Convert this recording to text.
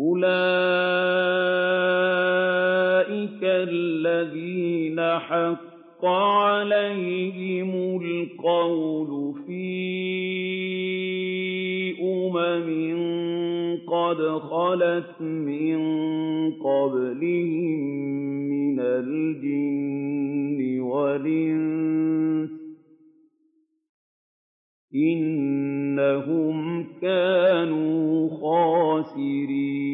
أُولَٰئِكَ الَّذِينَ حَقَّ عَلَيْهِمُ الْقَوْلُ فِي أُمَمٍ قَدْ خَلَتْ مِن قَبْلِهِم مِّنَ الْجِنِّ وَالْإِنسِ ۖ إِنَّهُمْ كَانُوا خَاسِرِينَ